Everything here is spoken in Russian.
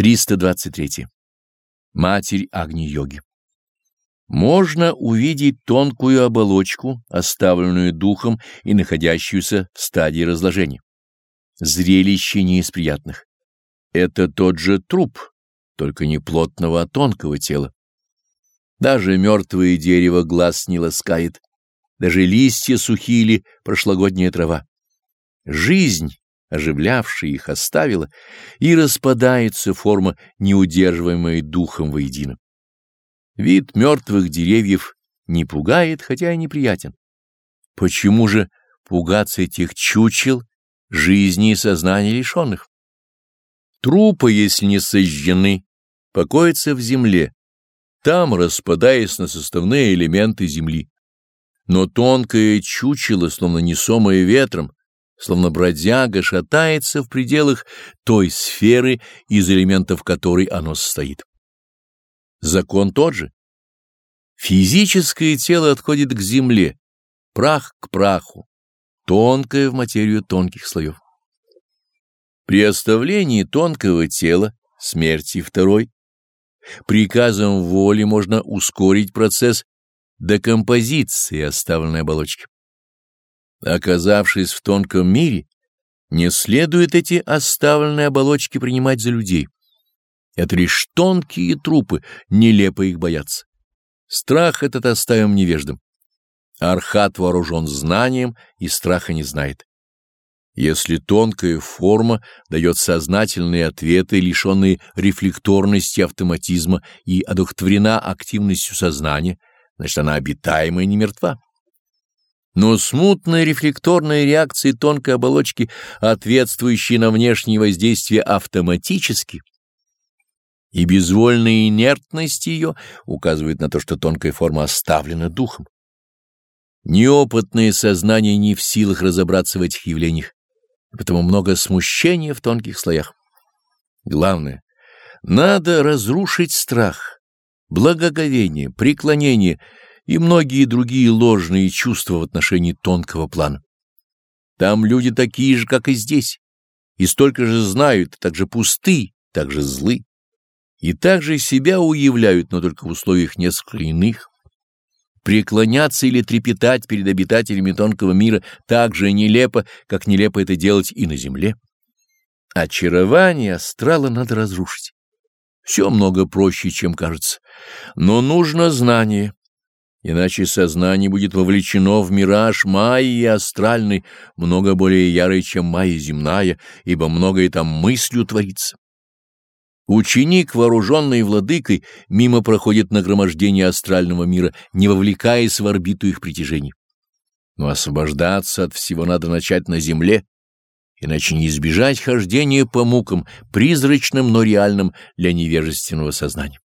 323. Матерь Агни-йоги. Можно увидеть тонкую оболочку, оставленную духом и находящуюся в стадии разложения. Зрелище не из приятных. Это тот же труп, только не плотного, а тонкого тела. Даже мертвое дерево глаз не ласкает, даже листья сухие или прошлогодняя трава. Жизнь оживлявшая их, оставила, и распадается форма, неудерживаемая духом воедино. Вид мертвых деревьев не пугает, хотя и неприятен. Почему же пугаться этих чучел, жизни и сознания лишенных? Трупы, если не сожжены, покоятся в земле, там распадаясь на составные элементы земли. Но тонкое чучело, словно несомое ветром, словно бродяга шатается в пределах той сферы, из элементов которой оно состоит. Закон тот же. Физическое тело отходит к земле, прах к праху, тонкое в материю тонких слоев. При оставлении тонкого тела, смерти второй, приказом воли можно ускорить процесс декомпозиции оставленной оболочки. Оказавшись в тонком мире, не следует эти оставленные оболочки принимать за людей. Это лишь тонкие трупы, нелепо их бояться. Страх этот оставим невеждам. Архат вооружен знанием и страха не знает. Если тонкая форма дает сознательные ответы, лишенные рефлекторности автоматизма и одухотворена активностью сознания, значит, она обитаема и не мертва. Но смутные рефлекторные реакции тонкой оболочки, ответствующие на внешние воздействия автоматически, и безвольная инертность ее указывает на то, что тонкая форма оставлена духом. Неопытное сознание не в силах разобраться в этих явлениях, потому много смущения в тонких слоях. Главное, надо разрушить страх, благоговение, преклонение — и многие другие ложные чувства в отношении тонкого плана. Там люди такие же, как и здесь, и столько же знают, так же пусты, так же злы, и также себя уявляют, но только в условиях несколько иных. Преклоняться или трепетать перед обитателями тонкого мира так же нелепо, как нелепо это делать и на земле. Очарование астрала надо разрушить. Все много проще, чем кажется, но нужно знание Иначе сознание будет вовлечено в мираж майи астральной, много более ярой, чем майя земная, ибо многое там мыслью творится. Ученик, вооруженный владыкой, мимо проходит нагромождение астрального мира, не вовлекаясь в орбиту их притяжений. Но освобождаться от всего надо начать на земле, иначе не избежать хождения по мукам, призрачным, но реальным для невежественного сознания.